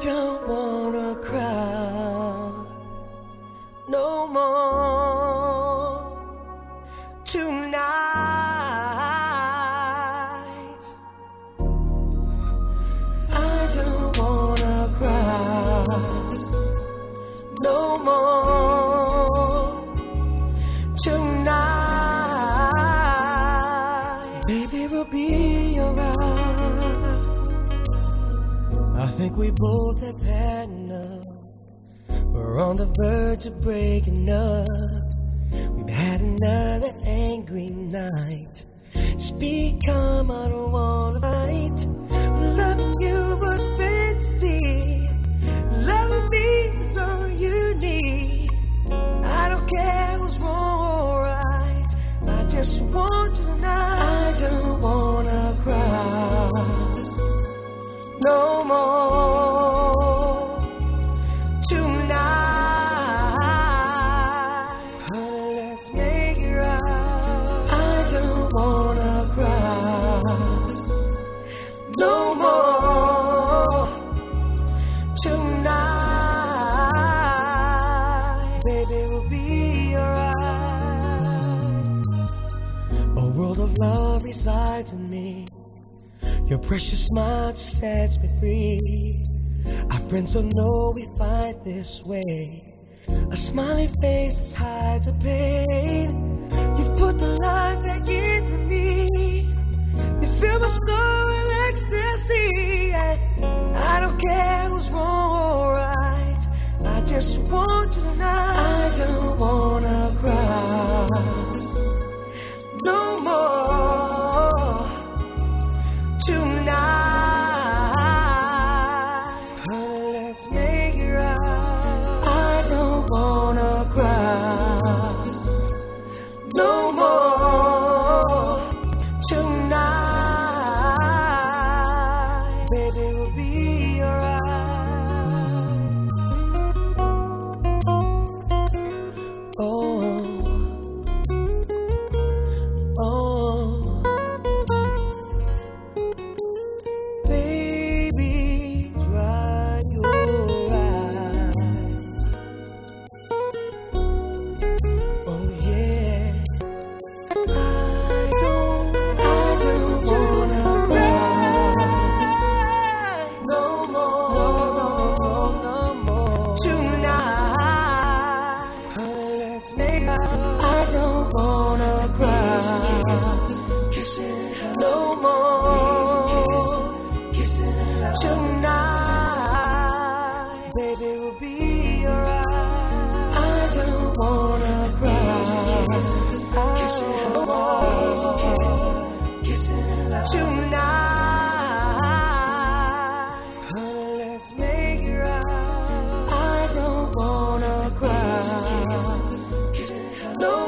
don't wanna cry no more tonight. I don't wanna cry no more tonight. Baby, we'll be alright. I think we both have had enough. We're on the verge of breaking up. We've had another angry night. Speak calm, I don't resides in me. Your precious smile sets me free. Our friends don't know we fight this way. A smiling face that hides the pain. You've put the light back into me. You fill my soul I don't wanna cry no more tonight. Baby, we'll be alright. I don't wanna cry no more tonight. Honey, let's make it right. I don't wanna cry no